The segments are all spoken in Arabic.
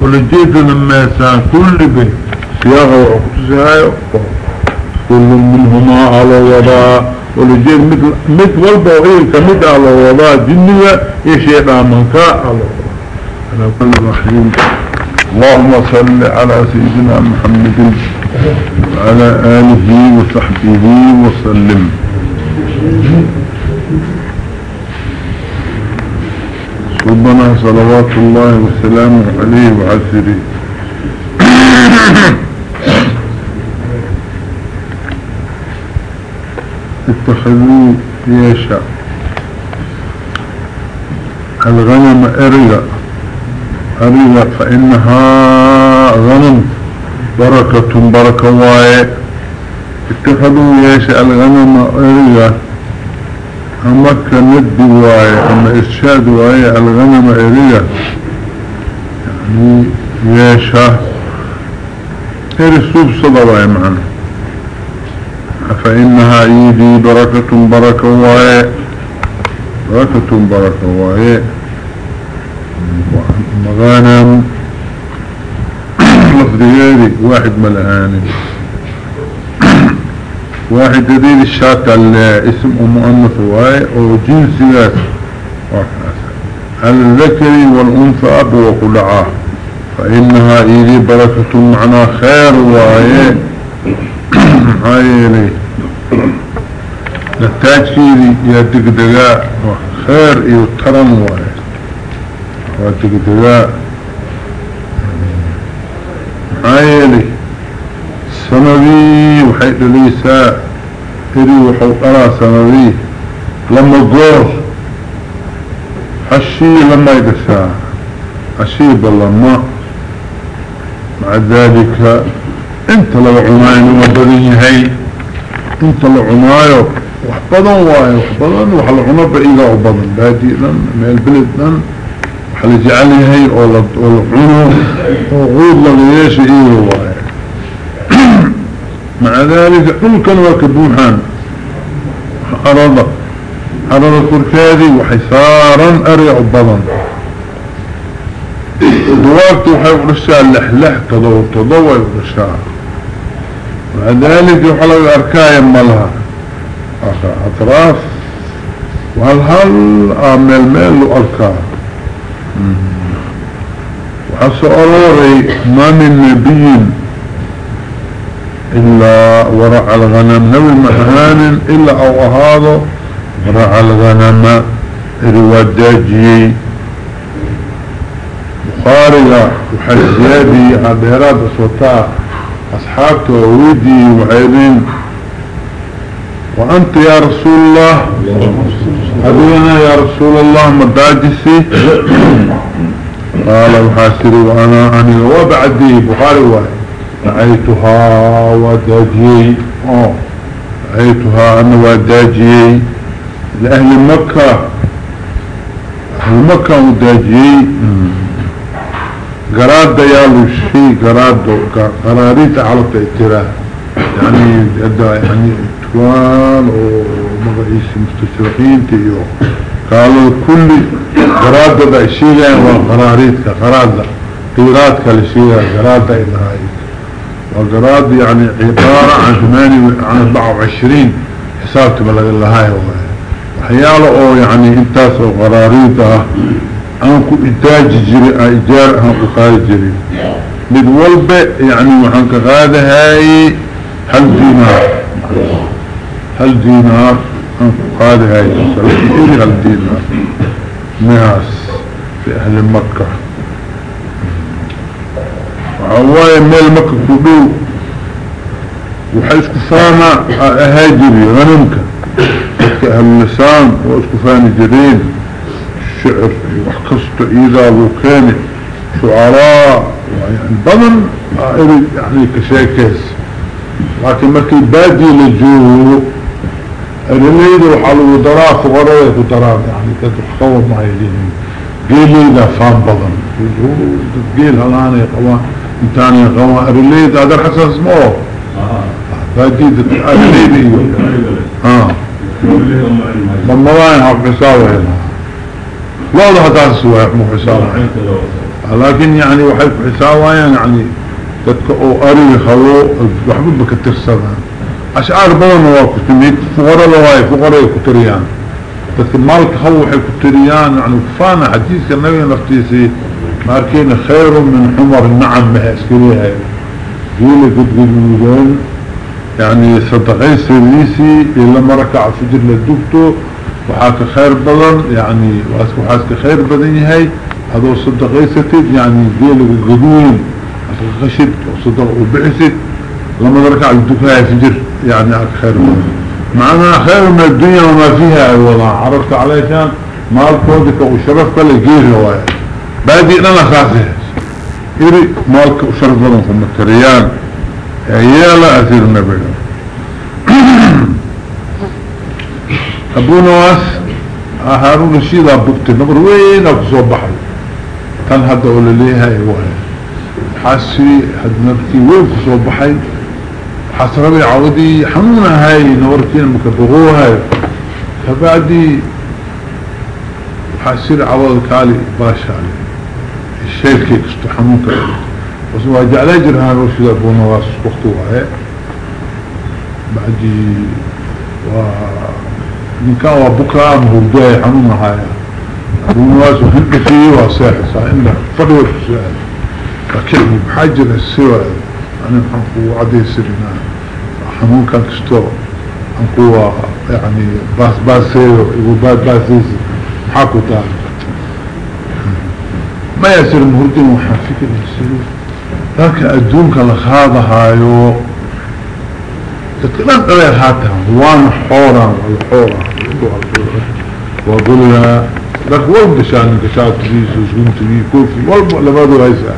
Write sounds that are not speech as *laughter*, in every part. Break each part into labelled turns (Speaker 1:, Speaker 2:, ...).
Speaker 1: ولجيت لما كل بي سياغة وعقصها كل منهما على وضاء ولجيت مثل مثل والبوغير كمثل على وضاء جنية يشيطان منكا على وضاء أنا كل رحيم. اللهم صل على سيدنا محمد. وعلى آله وصحبه وسلم. ربنا صلوات الله والسلام عليه وعسره. اتخذوا يشاء. الغنم ارغى ارغى فإنها غنم. بركة بركة واي اتخذوا يشاء الغنم ارغى أما كند واي أما إرشاد واي الغنم ارغى يعني يشاء ارسوب صدواي معنا. فإنها إيدي بركة بركة واي بركة بركة واي مغانم. *coughs* لفظيالي واحد ملهاني. واحد دليل الشاك اسم مؤنث واي أو جنسي الذكري والأنثى أبو وقلعاه فإنها إيدي بركة معنا خير واي عايلي نتاج فيدي يا دقدقاء خير ايو ترن واي ودقدقاء عايلي سنوي وحيد ليساء اري وحوقرا سنوي لما قور حشي لما يقسا حشي بالله مع ذلك انت لو عناين وبدن هاي. انت لو عنايو وحبضن واي وحبضن وحل عنا بإيقا وبضن بادي لن ميل بلد لن وحل جعلي هاي والعنو وغوض لغيش إيه واي مع ذلك كل كان وكبوحان أرضا أرضا كركادي وحسارا أريع بضن دوابت وحي ورشا اللحلح تضو تضو ورشا مع ذلك يحلق أركايا مالها. أطراف. وهالهال آمال مال وأركا وحس أروري ما من نبي إلا ورع الغنم. نوي مهان إلا أو هذا ورع الغنم الوداجي بخاري وحزيادي عبيرات أصوتاء أصحابته وودي وعيرين وأنت يا رسول الله أبينا يا رسول الله مداجسي. قال وحاسري وأنا أني وبعدي بخاري واحد. رأيتها وداجي. رأيتها أنا وداجي. لأهل مكة. أهل مكة وداجي. قراد يالو الشيء قراد قراريت على التأتراء يعني يعني توال ومغعيس مستشرقين تيو. قالوا كل قراد دا الشيء وقراريت قراد قيرات كالشيء قراد إلهي وقراد يعني عبارة عن ثماني عن 24 حسابت بلغ الله وحياله أو يعني انتاس وقراريتها انكو إنتاج جري اجار انكو قال جري. من والبا يعني وحنك هذا هاي هل دينار؟ هل دينار؟ انكو قال هاي هل دينار؟ ناس في أهل مكة. وعوايا ميل مكة كدو وحيسكو فانا أهاجري غنمك. أهل اللسان واسكو فاني جرين الشعر وحكست إذا وكان شعراء يعني بضن يعني كشاكس. لكن ما كي بادي لجوه. الرميد وحلو دراف وغرية دراف يعني كتحقوض ما يليهم قيل إذا فان بضن. قيل هلاني قوان. ثاني قوا ريليت أقدر حساس مو؟ آه. فاديت أكيد أيوه آه لما وين آه، آه. آه. حق مساوي والله هذا سوى مو لكن يعني وحيف حساوي يعني تتكو اري خلو بحبك بكثر سبع أشعار بون وقت ميت فقره لواي فقره كتريان بس مالك هو حكتريان يعني فانا حديث النبي نفتيسي maarkiina khayru min xumar nacam maha iskaliyahay geela gudguduudan يعني صدقين سيريسي إلا مركع فجر لدوكتو وحاك خير بدن يعني وحاك خير بدن هاي. هذا صدقين ستيد يعني جيل الغدوين غشد وصدق وبعثد لما ركع الدكاء فجر يعني خير منه معنا خير من الدنيا وما فيها والله عرفت عليك. مال كودك وشرف كل جير هواية بادي أنا خاصه يري مالك لهم في التريان يا لا اثير النبي ابو نواس هارون الشيطة بكت نبر. وين اكسو بحر. تنهد اولي ليها أيوه حاسي هدنبتي وين كسو بحي حسربي عودي حمونا هاي نوركين مكبغوها فبعدي حاسير عوض كالي باشا علي الشيء كيك استحمون كالي بس ما جعل جرهان وشي ابو نواس وقتوها بعدي و من كان وبكرة مهوداي حمونا هاي. ابو نواس وهنك فيه واساحي انه فضوة السؤال فكلمة بحاجة السوى أنا محنقو عدي سرنا. حنون كان كستو حنقو يعني باس باسيو يقول باس باسيسي حاكو تاني. ما يصير مهردين وحافيك يصير لكن أدونك لخاضة هايو. تتلم غير هاتها وأنا حورا والحورا. وقول لها لك والد شان كشات تريس وشكون تريس كوفي والد لبادو هايسا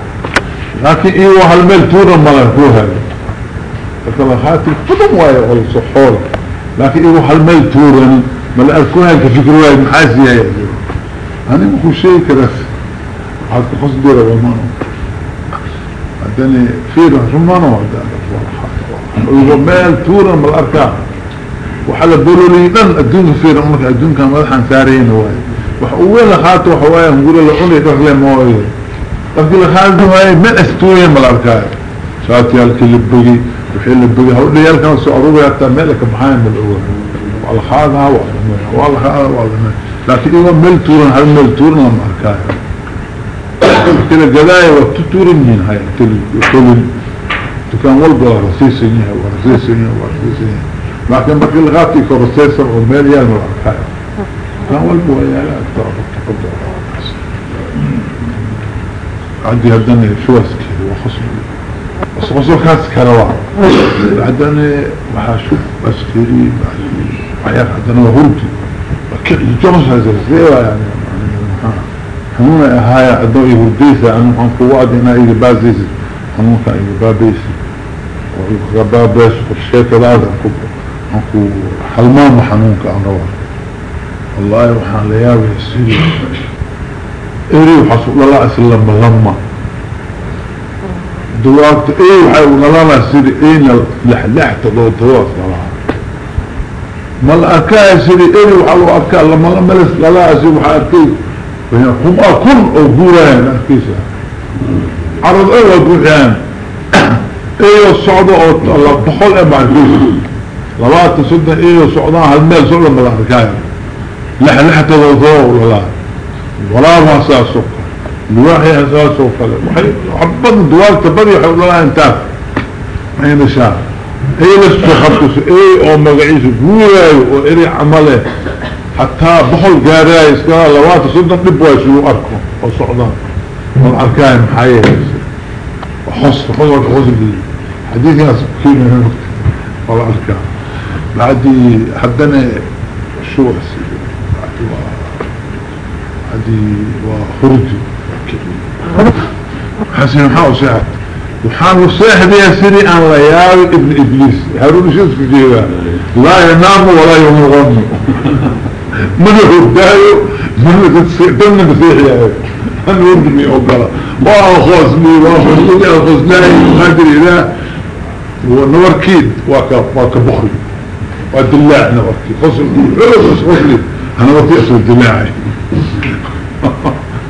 Speaker 1: لكن أيوه هالميل تورا ملكوها فكما خاتل قدم واي ولا صحول لكن أيوه هالميل تورا ملكوها كفكروا محاسية يا أنا بكو شيء كرس حتى قصد ديرا ومانو عدني فيرا رمانو عدني ميل تورا ملكوها وحلا بولو لي دن الدون فيرا أمك الدون كان مدحان سارين واي وحوين خاتو حوايا نقول عمي دخل مويه لكن الخالد هاي من استوية من الاركان ساتي هالك اللبقي وحي اللبقي هقول لي يالكا سعروبة يتا ملك بحاين من الأول. والخاذها والخاذها والخاذها لكن أيوه ملتورا هل من الاركان كلا قدايا والتتورين هاي كل تكان والقى رسيسينيها ورسيسينيها ورسيسينيها لكن بقي الغاتي كورسيسر وماليان الاركان كان والقى يا لا أكتر تقدر. عندي هداني شو اسكي وخصم بس خصم كاس كروا عندنا وحاشوف اسكيري وحياك عندنا وهرتي وكل جمس هذا الزيوة يعني. حنونا هاي عدو يهرديسة أنا حنكو وعد هنا إيجي بازيس حنونا إيجي بابيسي وإيجي بابيس والشيك الآذى حنكو حلمان محنونك أنا روح والله وحان لياوي السيري إيري وحصل الله أسلم بغمة دوات إيه وحيونا لنا سيري إينا لحلحت دو تواصل لها ما الأكاء سيري إيري وحلو أكاء لما لما لس للا أسيب وحاكي هم أكل أو قولان أكيسا عرض وقولان *coughs* إيه الصعودة أو الله بحول إيه معكيسا للا تصدنا إيه الصعودان هالميل سؤال ما الأكاء لحلحت دو تواصل ولا؟ ما ساسوك الواحي اساسه فلا وحي عبد دوال تبدي حول الله انتاف ما ينشاء إيه لستخبتس إيه أو مقعيس قولاي وإري عمله؟ حتى بحل قاراي اسكال لوات صدق نبواسي واركو وصعدان والاركان محايا وحص خضر خضر حديث يا سبكين من والاركان بعدي حدنا شو السيدي هذه وخرجي حسن محاو ساعد وحان الصيحب يا سري ان لياوي ابن إبليس. هارون في جيبا لا ينام ولا يمغن من الهدايو من الدم نسيح يا أنا يرجمي أقرأ وأخوصني وأخوصني أخوصني قادر إله ونوركيد وكبخري ودلاع نوركيد خصل خصل أنا وطي أصل دلاعي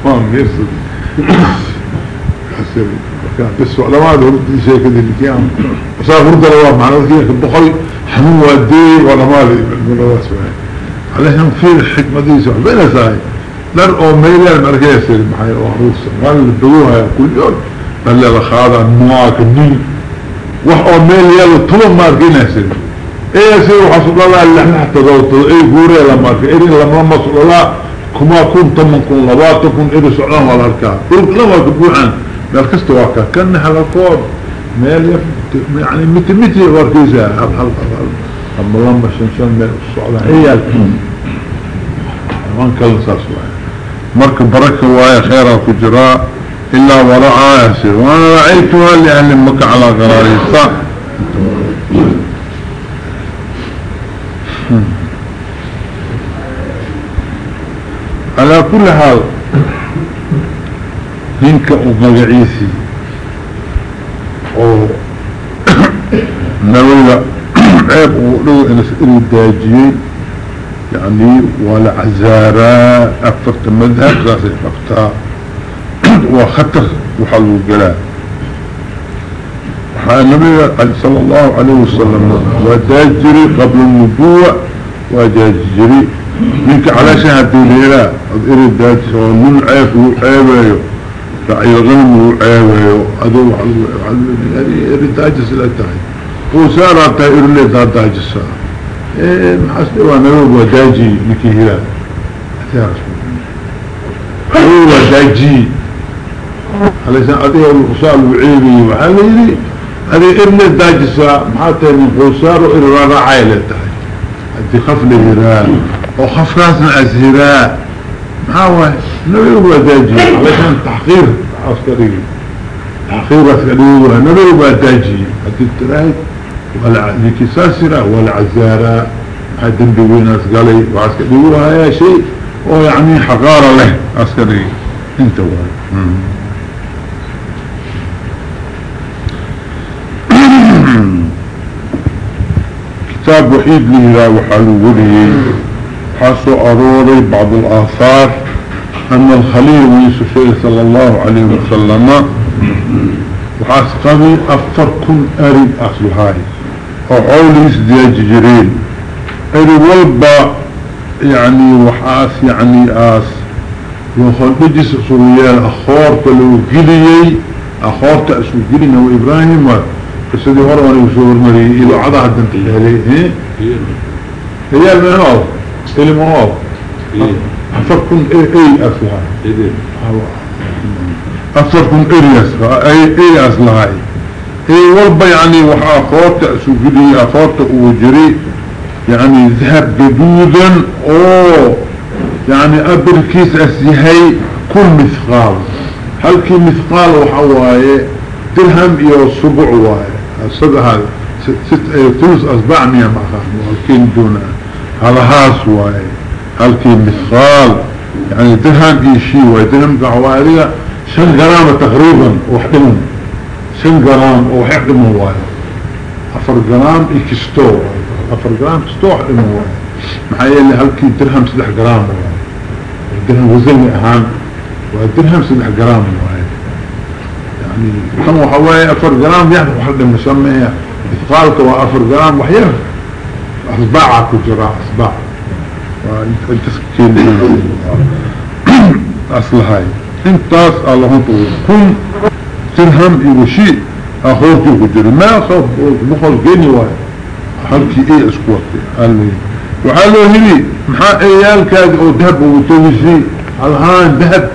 Speaker 1: ما ميرسل يسري بس لما هذا هرد شيء كذا الكيام وصار هرد الله معنا ذلك البخل حمو ودي ولا مالي بالمرات عليهم في الحكمة دي بين ساي. ميلي المركة يسري محايا وعروس قال البلوها كل يوم. لي لخاضة النواك النيل وح أو ميلي يلو طلب ماركين يسري إيه يسري وحصل الله اللي إحنا حتى ضوط إيه قوري لما إيه لما مصر الله كما كنت من كن لباتكم إذا سعلان ولا الكار قلت لما تبوعا مالكست واكا كان الكور مال يعني متى متى وركيزة الحلقة أما لما شنشان مال السعلان هي الكون من كان ساسوا مركب بركة وهي خيرا كجراء إلا وراء يسير وأنا رأيتها لأهل مكة على قراري صح على كل حال نينك ومقعيسي أو *coughs* نولا عيب ولو انس اري داجيين يعني ولا عزارة افرت مذهب راسي فقطاء وخطر وحلو القلاء النبي صلى الله عليه وسلم وداجري قبل النبوة وداجري منك على شهد ليلة إرد ذات من عيف وعيبه رعي الغنم وعيبه أدو إرد داجس الأتاي وسارة تاير لي داجس إيه محسن وأنا هو داجي لكي هلا هو داجي. علشان أديه الخصال وعيبي وحالي هذه إرد داجس محاتي من وإرد رعي لتاي أدي خفل هلال وخفراتنا أزهراء محاوة نبي هو داجي. علشان تحقير. عسكري. تحقير عسكري. نبي هو داجي. هدي التراهي ولا نكساسرة ولا عزارة حدن بوين أسقالي وعسكري وهي شيء ويعني حقارة له. عسكري انت واي *clears throat* كتاب وحيد لي وحلو ولي. حاسو أروري بعض الآثار. أن الخليل ويسوسي صلى الله عليه وسلم وحاس قبي أفر كن أري أصلهاي وحولي سدياج جرين أري والبا يعني وحاس يعني آس. يوخل بجس سوريال أخورت لو قليي أخورت أسو قلينا وإبراهيم فسدي ورماني وسور مري. إلو عضا حدن تحيالي هي المنوض المنوض أفركم إيه أصلها أفركم إيه أصلها أي إيه إيه والبا يعني وحا أسو قليي أخورت وجري يعني ذهب جدودا أوه يعني أبركيس أسيهي كل مثقال. هل كي مثقال وحواي درهم إيو الصبع واي الصبع هذا ست ثلث أصبع مية مخان والكين دون على هاس واي هل كي مثقال؟ يعني درهم إيشي واي درهم قعوالية شن جرام تقريبا وحدهم. شن جرام وحدهم واي أفر جرام إكستو أفر جرام كستو وحدهم واي محايا اللي هل كي درهم سدح جرام درهم وزن أهان والدرهم سدح جرام واحد يعني كم وحواي أفر جرام يحدث واحد مسمى إثقالك وأفر جرام وحير أصباعك وجراء أصباع والتسكين أصل هاي إنتاس الله طول. كن ترهم يوشي أخوتي وجري ما أخوف مخل جيني واحد. حلكي إيه أسكوتي؟ قال لي. وحالو هلي محا ايالك هذه أو دهب وتوسي الهان دهب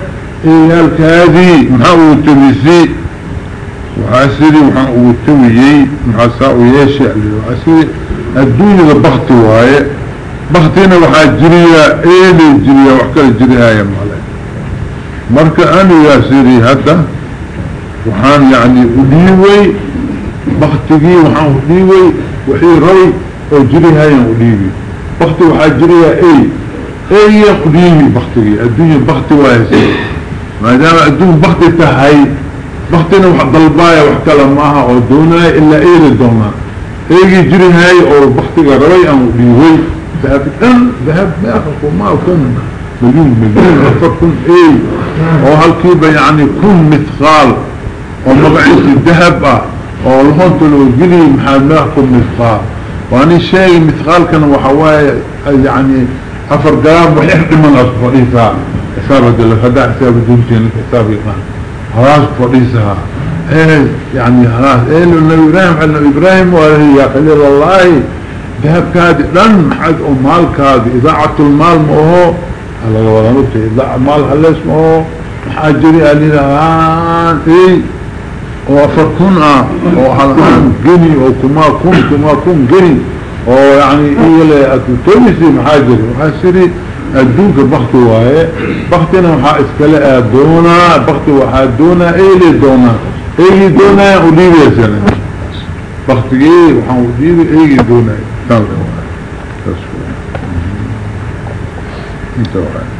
Speaker 1: ايالك هذه محا وتوسي وحاسري وتويي محا ساو ياشي. وحاسري الدنيا بختي واي. بختينا وحا جريا. ايلي جريا وحكا جريا يا مالي مركا أنا يا سيري هذا. وحان يعني وديوي بختي وحان وديوي وحي روي وجريها يا وديوي بختي وحاجرية أي أي قديمي بختي الدنيا بختي وايسي ما دام الدنيا بختي تهي بختينا وحد ضلبايا وحكلا معها أو دونا إلا إيه للدونا ايجي جري هاي أو بختي غروي أو ليوي ذهب إن ذهب ما اخذ ما كن مليون مليون كن إيه أو هالكيبة يعني كن مثقال؟ ومقعيس الذهب والهونت لو قلي محاد ماكم مثقال واني الشيء مثقال كان وحواي يعني أفر قرام أصفر إيسا حسابة اللي خدع حساب الدنتين الحساب يقان خلاص فريسها إيه يعني خلاص إيه النبي إبراهيم حل إبراهيم وهي يا خليل الله ذهب كادي لن حد مال كادي إذاعة المال مهو على ولا نبتي. إذاعة مال هل اسمه؟ حاجري قال لها إيه وفركون آه. وحلقان جني وكما كن كما كن جني. ويعني إيه اللي اتلتمسي محاجري وحاسري الدونك بختي وايه بختنا وحا اسكالا دونا. بختي وحا دونا اللي دونا. اللي دونا وليبي يا سنة بختي إيه وحا وليبي اللي دونا. تنظر انت وايه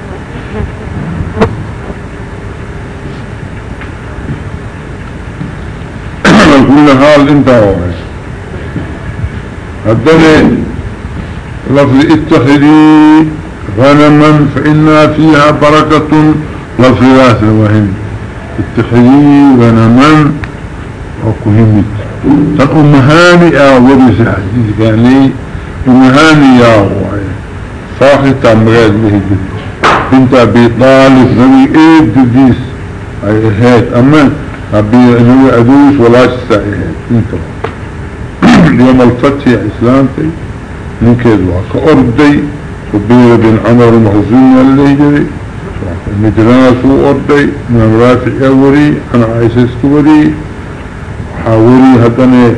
Speaker 1: حال انت هدني لفظ اتخذي غنما فإن فيها بركة لفظ وهم. اتخذي غنما وكهمت. تن أمهاني آورس حديث يعني أمهاني يا وعي صاحي تمغير به بنت أبي طالب نبي إيه ديس أي هيت. أما أبي نبي أدوس ولا شسائي انت. يوم الفتح إسلامتي من كذوا كأردي وبير بن عمر المخزوم اللي جري. مدراس وأردي من رافع أوري أنا عايز اسكوري حاوري هدني.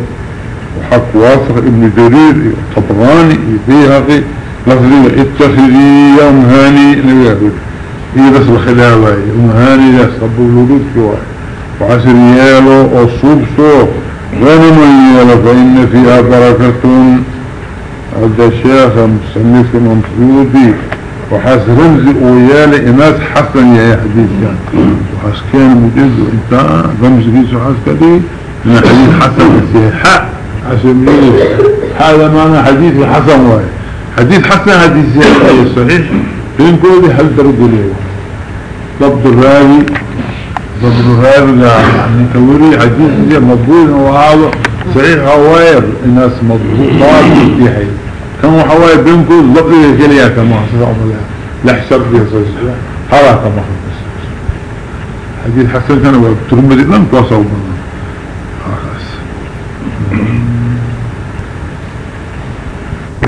Speaker 1: وحق وافق ابن جرير طبراني بيهقي. لفظي اتخذي يوم هاني نبي أقول. إيه بس الخلافة؟ يوم هاني يسقبوا الولود كواي وعسر يالو صوب غنم يالو فإن فيها بركة. هذا الشيخ مصنف منفوذي وحاس رمزي ويالي إناس حسن يا حديث كان وحاس كان مجز وإنت رمزي كيسو حاس كدي من حديث حسن السيحاء عشان هذا معنى حديث حسن واي. حديث حسن حديث سيحاء صحيح. بين كودي هل ترد ليه. ضبط الراوي ضبط الراوي يعني توري حديث مضبوط وهذا صحيح هواير الناس مضبوطات في حي. كان وحواي بينكو لقيه كليا كما عملها لا حساب بها صحيح حرا كما حديث حسن كان وترمدي لم منه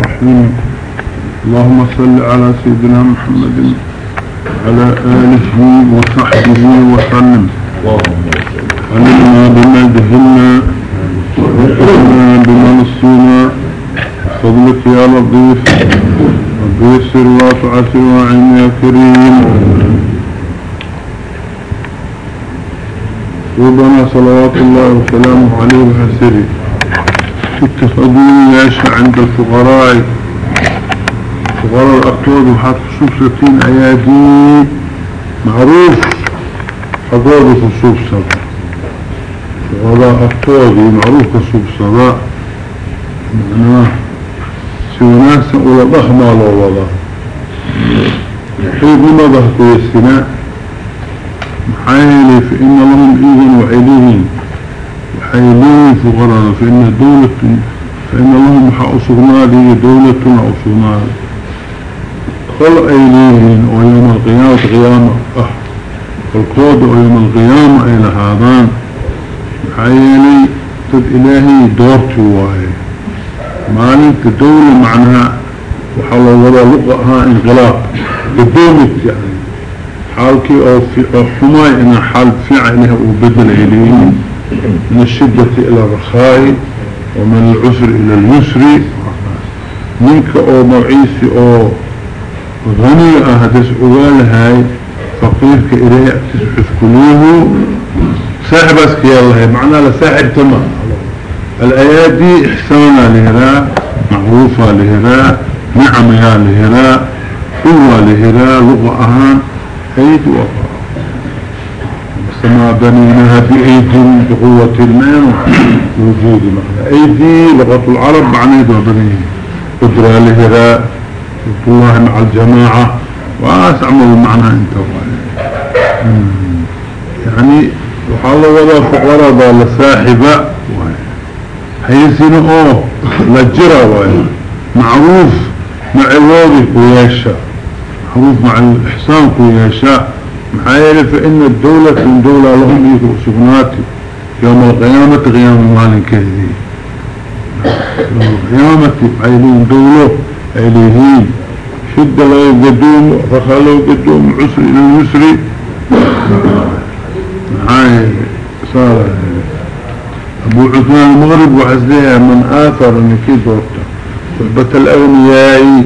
Speaker 1: رحيم. اللهم صل على سيدنا محمد. على آله وصحبه وسلم. علمنا بما جهلنا وقفنا بما نصينا فضلك يا لطيف وبيسر وتعسر وعين يا كريم. ربنا صلوات الله وسلامه عليه وحسره اتخذوا ياشا عند الفقراء. فقراء الأقطاد وحاد خصوص ستين أيادي معروف. حضور خصوص سبع. فقراء أقطادي معروف خصوص سبع. معناه سوناسا ولا ضخمة لو وضع حيث لماذا كويسنا محايلي فإن لهم إذن وعليهم. وحيلين فقراء فإن دولة فإن لهم محاصرنا لي دولة أصرنا خلق إليهن ويوم القيامة قيامة أه. والقود ويوم القيامة إلى هذان. محايلي تد إلهي دورتي واهي مالك دولة معناها وحاول وضع لقاها انقلاب. قدومت يعني. حالك أو في حماي أنا حال فعلها وبدل إليه. من الشدة إلى الرخاء ومن العسر إلى اليسر. منك أو معيسي غني اهدس اوالهاي فقيرك اليه تسحف كلوه ساحب اسكي الله معناه لساحب تمام الآيات دي إحسانا لهراء معروفة لهراء نعمها لهراء قوة لهراء لغة أهان أيد وقع. السماء بنيناها بأيد بقوة المال وجود معنى أيدي لغة العرب عنيد وبنين قدرة لهراء الله مع الجماعة وأسعمل المعنى أنت يعني وحال وضع فقراء لصاحبة حيثين اوه لجرة معروف مع الواضي كوياشا معروف مع الإحسان كوياشا محايلة فإن الدولة من دولة لهم يكو سبناتي يوم القيامة قيام المال كهذي يوم القيامة عيلين دولة. عيليهين شد لا يقدوم رخا لا يقدوم عسر إلى اليسر. هاي صار أبو عثمان المغرب وحزلها من آثر أنكي دورته صحبة الأغنياء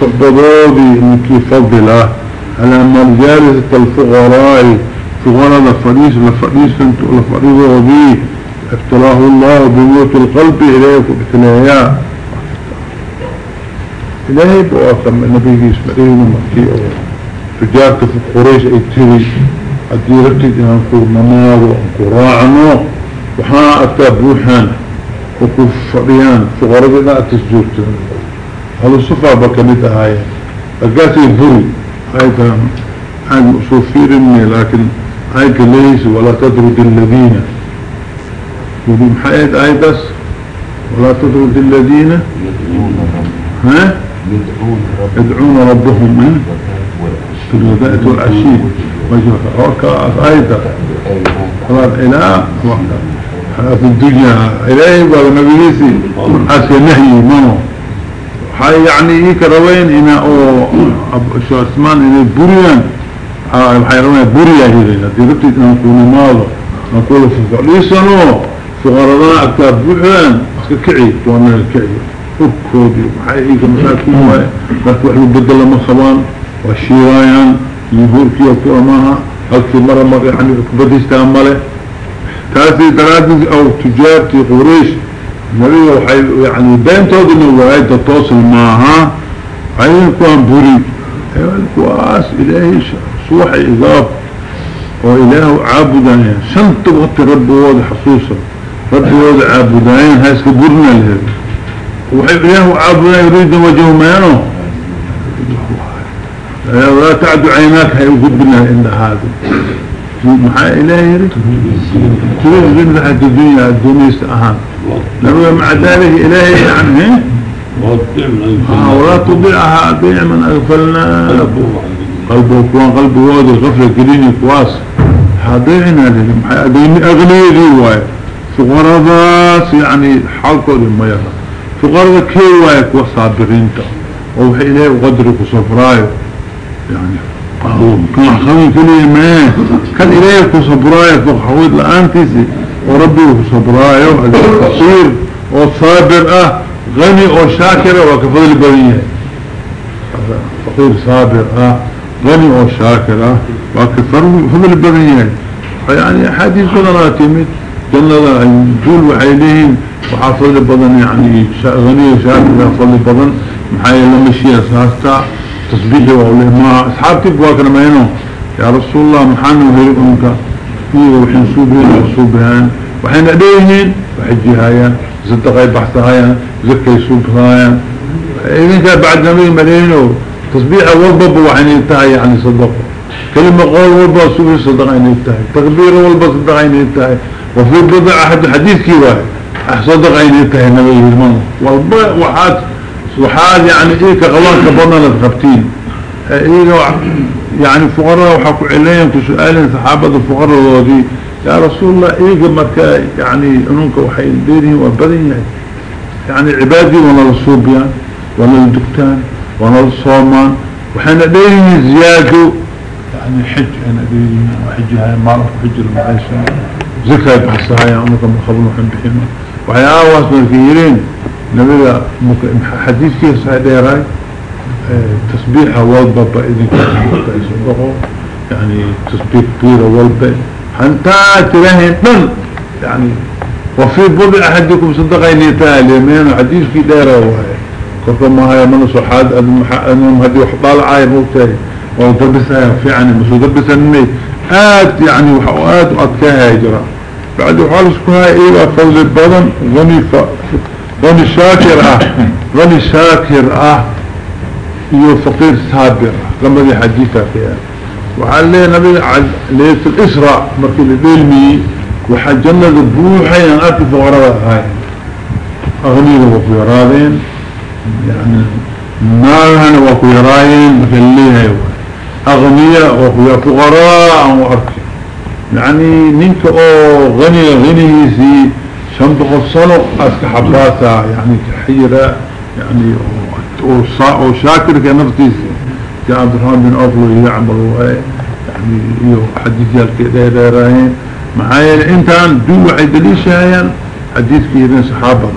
Speaker 1: صحبة أنكي فضله على مرجالة الفقراء فقراء لفريس لفريس لفريس وبيه ابتلاه الله بموت القلب إليه فابتلايا إلهي بواسم النبي اسمعيه ومكي تجارة في قريش أي تري هدي رتد ان انكو نماغ وانكو راعنو وحا اتا بوحان. وكو فريان فقراء لا تسجوت هذا الصفة بكمت هاي أقاتي بري هاي هاي مصوفير مني. لكن هاي ليس ولا تدرد الذين. يقول محايد آي بس. ولا تدرد الذين. ها؟ يدعون ربهم. في الغداء والعشي وكا أيضا خلاص إله في الدنيا إلهي بقى نبيسي حاسي نهي منه. هاي يعني إيك روين إنا أو شو اسمان إنا بريان هاي روين بريا هيرين دي ربتي نكون ماضو نقول في فعليسانو في غرضان أكتاب بحان كعي. وأنا الكعي فكودي وحي إيك مساكين واي لك وحي بدل مخبان والشيرايان يهوركي وكرماها هلكي مرة مرة يعني كبديستان ماله تاسي درادس أو تجارتي قريش نبي وحي يعني بين تود انه وعيد تتواصل معها عين كوان بري الكواس الهي صوحي اضاف وإله عابدان شنط رب ووضع حصوصا رب ووضع عابدان هاي سكبرنا لهذا وحي إله عابدان يريد وجهه مانو لا تعد عيناك هاي وقبنا عند هذا. محا إلهي يريد. تريد من لحد الدنيا الدنيا استأهان لما مع ذلك إلهي يعني آه ولا تضيعها أضيع من أغفلنا. قلبه كوان قلبه واد الغفلة كليني كواس حضيعنا لهم أديني أغنية دي واي فقرضات يعني حلقة لما يرى فقرضة كي واي كوا صابرين تا ووحي إليه وقدرك وصفراي يعني كان خمي كليه ما كان إليه وصفراي فقحويد لأنتيسي وربي وصبرايو القصير وصابر آه غني وشاكر وكفضل البرية فقير صابر آه غني وشاكر آه وكفضل البرية يعني حديث بدنا تمت جنة الجول وعينيهم وحافظ البضن يعني غني وشاكر وفضل البضن محايا لمشي اساستا تصبيحي وقوله ما اصحابتك واكنا مينو يا رسول الله محانو هيرقنك فيه وحين صوبهين وصوبهان. وحين أديهين وحجيهايا صدقاء بحثهايا. زكي صوبهايا إذن بعد نبي ملينو تصبيح والبب وحين ينتهي يعني صدقه. كلمة قول والبب صوبه صدقين ينتهي تكبير والبب صدقين ينتهي وفي بضع أحد الحديث كي واحد. صدقين ينتهي نبي المنى والبب وحاد وحاد يعني إيه كغلان كبرنا لتخبتين إيه يعني فقراء وحكوا عليهم كسؤالين صحابة الفقراء ودي يا رسول الله إيه مركا يعني أنونك وحي ديني وبدين يعني عبادي وأنا الصوبيان وأنا الدكتان وأنا الصومان وحنا ديني زيادة يعني حج أنا ديني وحج هاي معرف حج المعيشة زكاة بحثها أمك مخبر محن بحنا وحي آواس مركيرين نبي حديث فيه سعيدة رأي؟ تسبيحة والبابا إذن يصدقه يعني تسبيح كبيرة والبا حنتا تلاهي من؟ يعني وفي بضع أحدكم صدقين يتالي من حديث في دائرة وهي كفر ما هي من صحاد؟ أنهم هدي وحطال عاية موتاي ودبسها في يعني مسو دبسها مني آت يعني وحوات وأتكاها يجرى. بعد وحالسكوها إيوة فوز البضن غني ف... غني شاكر آه غني شاكر آه iyo فقير لما دي حديثة فيها. وحال لي نبي ليلة الإسراء مركي للمي وحال جنة بوحي أن أكي فغراء هاي. أغنيه وفي رادين يعني نارهن وفي راين مثليها أغنياء وفي فغراء وأركي يعني نينك أو غني غني سي شمت قصنو أسك حباسا يعني كحيرة يعني أو شاكر كنفتيسي كعبد الرحمن بن أفلو يعمل يعني يو حديث يالك ديراهين معايا انتان دو وحي دليشايا حديث كيرين صحابة.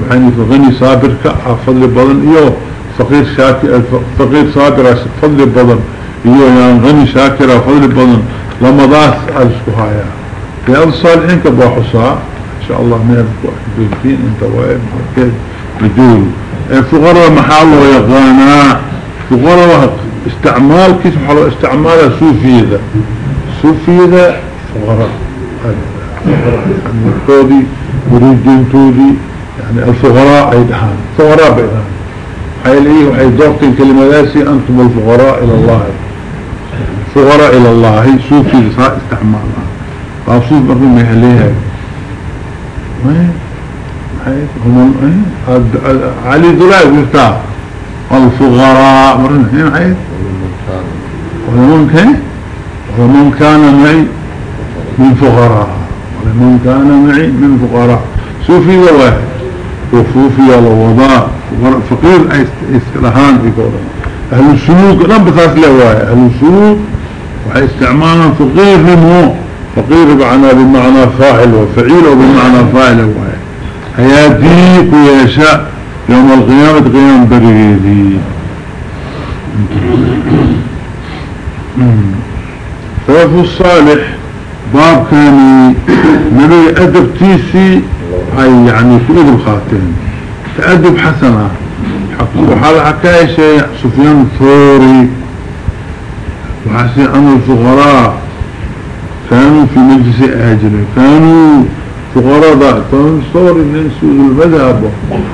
Speaker 1: وحيني فغني صابر كفضل بضن. إيو فقير شاكر فقير صابر فضل بضن. إيو يعني غني شاكر فضل بضن. لما ضاس ألسكهايا في الصالحين كباحصا إن شاء الله نعرف أحدثين أنت وإب كيف بدول فقراء محال ويغانا. فقراء استعمال كيف حلو؟ استعمال سوفي ذا سوفي ذا فقراء. يعني التودي مريدين تودي يعني الفقراء ايدهان فقراء بيدهان حيلي وحي ضغطين كلمة ذاسي أنتم الفقراء إلى الله. فغراء إلى الله. سوفي استعمالها فأصوف مرهم يهليها هم علي ذلك يفتح الفغراء مرهم هنا حيث ومن كان؟ ومن كان معي من فغراء ومن كان معي من فغراء سوفي واحد وفوفي الوضاء فقير اسكلهان في قوله. أهل السلوك. لم بثاث لواي أهل السلوك وحي استعمالا فقير منه. فقير بمعنى بمعنى فاعل وفعيل وبمعنى فاعل وهي حياتي كيشاء يوم القيامة قيام بريدي. فوف الصالح باب كان نبي أدب تيسي هاي يعني في أدب خاتين تأدب حسنة. وحال حكاية شيء سفيان الثوري وحسي أن الفقراء. كانوا في مجلس أهجر. كانوا فقراء كانوا صور الناس المذهب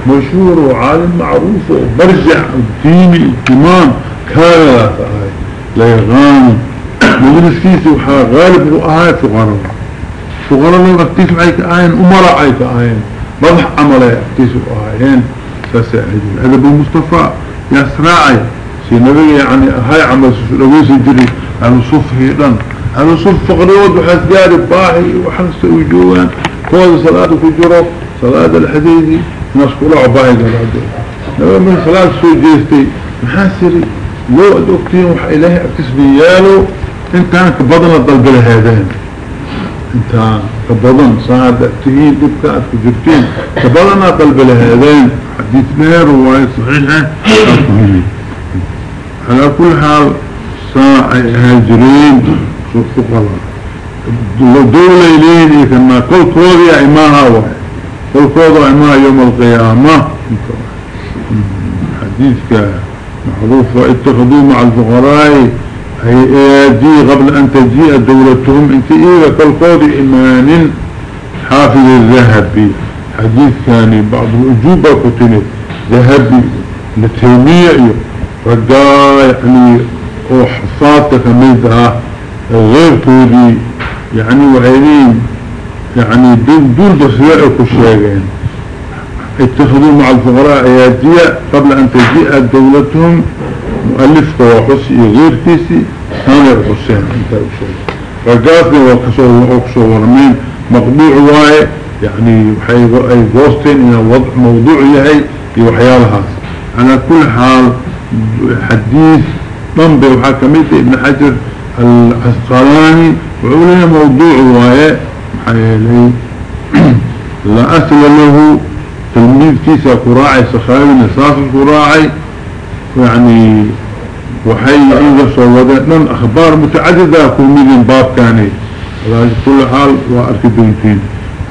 Speaker 1: مشهور وعالم معروف وبرجع ديني اهتمام كان لا يغان مجلس كيسي وحا غالب رؤاها فقراء. فقراء لو اكتسوا عيك آين أمراء عيك آين بضح عملي اكتسوا آين فسأهجر. هذا بالمصطفى يسراعي سي نبي يعني هاي عمل لويس الجري أنا صفه لن أنا صف فقرود وحسجار باهي وحنس وجوان كود صلاة في جرب صلاة الحديدي ناس كلها باهي قرادة نبي من صلاة سوجيستي محاسري. لو أدوكتين وح إلهي أكتسبي يالو انت كبضن الضلب لهذين. انت كبضن صاعد تهين دبكات كجرتين كبضن الضلب لهذين. حديث مير وواي صحيحة على كل حال ساعة هاجرين فقراء دولة إليه كما كل كوضي عماها واحد كل كوضي عماها يوم القيامة. حديثك معروف اتخذوا مع الفقراء. ايادي قبل أن تجيء دولتهم انت إيه كل كوضي إيمان حافظ الذهبي. حديث كان بعض الأجوبة كتنت ذهبي لتيمية رجاء يعني وحفاظة كميدها غير كودي يعني وعينين. يعني دول دول بصياء كشيغين اتخذوا مع الفقراء اياتية قبل أن تجيء دولتهم. مؤلف وحسي غير كيسي كان الحسين انت رجاتني وكسو ورمين. مقبوع واي يعني وحي غوستين ان الوضع موضوع يهي يوحيالها على كل حال حديث ضمبي وحاكميته ابن حجر العسقلاني وعليه موضوع وايه حيالي *clears throat* لا أسل له تلميذ كيسا قراعي سخاوي نصاف قراعي يعني وحي صوّدت من أخبار متعددة كل مدين باب كاني على كل حال وأركدونتين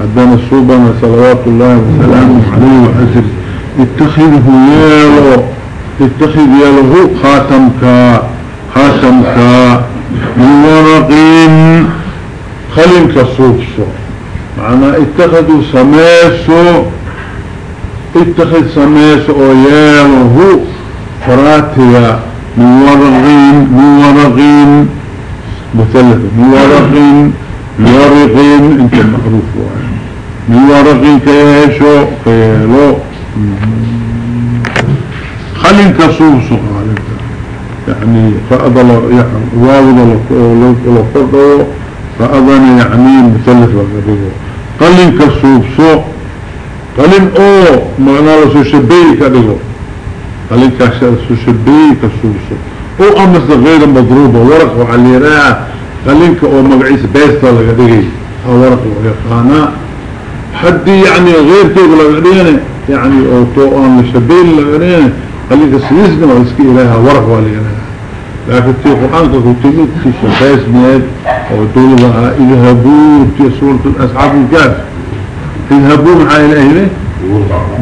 Speaker 1: عدنا الصوبة صلوات الله وسلامه عليه وحسر اتخذه يالو اتخذ ياله خاتمك خاتمك. من ورقين خلنك صوفسو معنى اتخذوا سميسو اتخذ سميسو ياله فراتيا من ورقين من ورقين مثلث. من ورق من ورق انت معروف من ورق كيشو كيلو. خلين كصوص يعني فأضل يعني واضل لفرده فأضل يعني مثلث وغيره قلن كصوص قلن أو معنى لسو شبيه كده قلن كسو شبيه كصوص أو أمس غير مضروبة ورق وعليراه قلنك أو مقعيس بيستا لغدقي أو ورق ويقانا حد يعني غير كيف لغدقيني يعني أو طوان لشبين لغدقيني قلنك سيسنا واسكي إليها ورق وعليراه لكن في القرآن كتبت في شباس مياد أو دولها إذهبوا في سورة الاسعاب الكاف إذهبوا مع الهي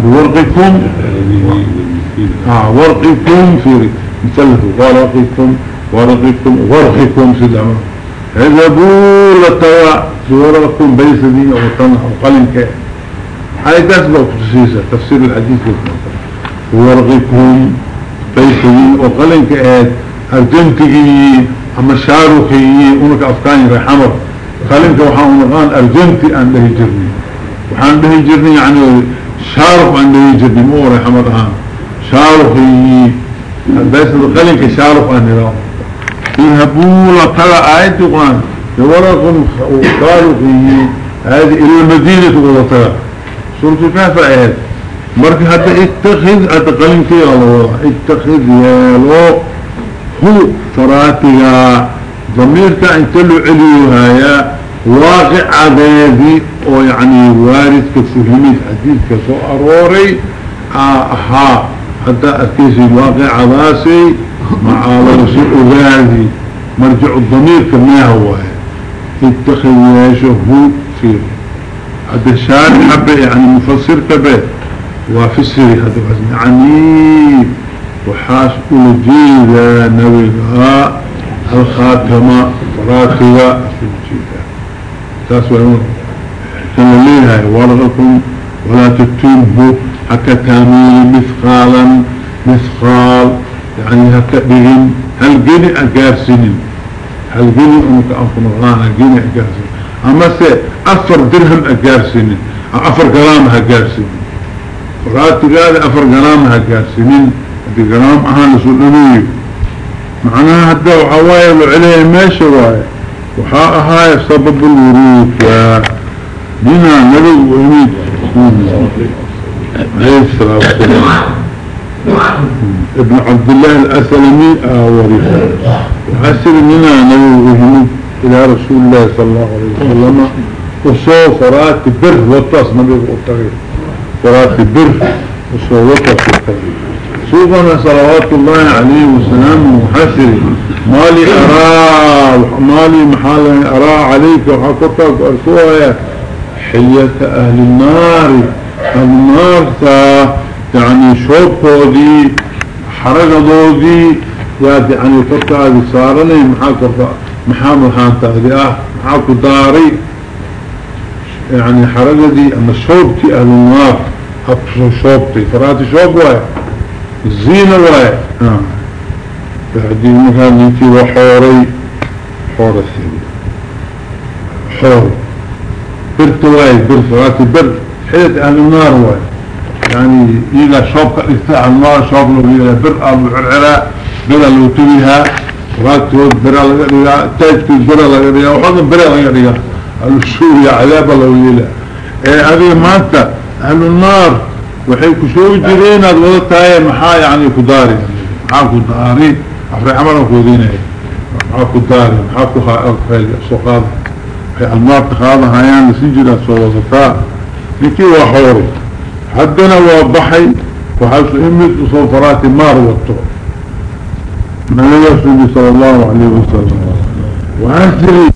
Speaker 1: بورقكم. آه ورقكم في مثلثوا ورقكم ورقكم ورقكم في الامر إذهبوا لتوا في ورقكم بيسدي أو طنح وقلن كاف هاي تسبق تسيسة تفسير الحديث. ورقكم بيسدي وقلن كاف أرجنتي أما شاروخي أنك أفكاني رحمر خلينك وحان نقان أرجنتي أن له جرني وحان له جرني يعني شارخ أن له جرني مو رحمر ها شاروخي بس خلينك شارخ أن له يهبوا لطلع آيات قرآن يورقهم شاروخي هذه إلى المدينة وطلع سورة الكهف آيات. مركي حتى اتخذ أتقلن كي الله اتخذ يالو هو فراتها ضميرك انت له عليوها واقع عذابي أو يعني وارد كفهمت حديث كسو اروري آها حتى اكيس الواقع عذاسي مع لرسي اغاذي مرجع الضمير كما هو اتخذ ياشه فيه هذا الشارع حبه يعني مفسر كبه وفسري هذا يعني وحاس كل جيدة نويها الخاتمة في الجيدة. تاسوى كان ليها ورغكم ولا تتنبوا حكا تامين مثقالا مثقال يعني هكا بهم. هل جيني أقار سنين؟ هل جيني أنك أنكم الغانا جيني أقار سنين؟ أما سي أفر درهم أقار سنين؟ أفر كلامها أقار فراتي قال أفر كلامها أقار سنين بقرام أهان سلمي معناها هدا وحوايا عليه ماشي واي. وحاء هاي سبب الورود دينا نبي وإميد. عليه ابن عبد الله الأسلمي وريفه وحسر مننا نبي وإميد إلى رسول الله صلى الله عليه وسلم. وصو فرات بر وطاس نبي وطغير فرات بر وصو وطاس الطغير سوقنا صلوات الله عليه وسلم محسري مالي أرى مالي محال أرى عليك وحكرتك أركوها حية أهل النار. النار يعني شوقه دي حرقه دي يعني فرطة هذه صارني محاك محامل حانتا هذه آه محاك داري. يعني حرقه دي أما شوقتي أهل النار. أبسو شوقتي فراتي شوق واحد الزينة واي. بعدين مهان انتي وحوري حور الثاني حور برت واي برت راتي بر حيث أهل النار واي يعني إذا شوق الافتاع النار شوق له بر أبو العراء بر لو تبيها راتي بر لغريها تاجتي بر لغريها وحضن بر لغريها السوريا عذاب لو يلا إيه هذه مانتا أهل النار. وحيك شو جرينا الوضع تاية محايا عني كداري. عاكو داري أفري عمرا فوضيني عاكو داري عاكو خائر فالي أصوخاض في المارت خاضها هايان سجرة صوزتا لكي وحوري. حدنا وضحي. وحيث إمت وصوفرات مار وطو. من يرسل صلى الله عليه وسلم. وأنسلي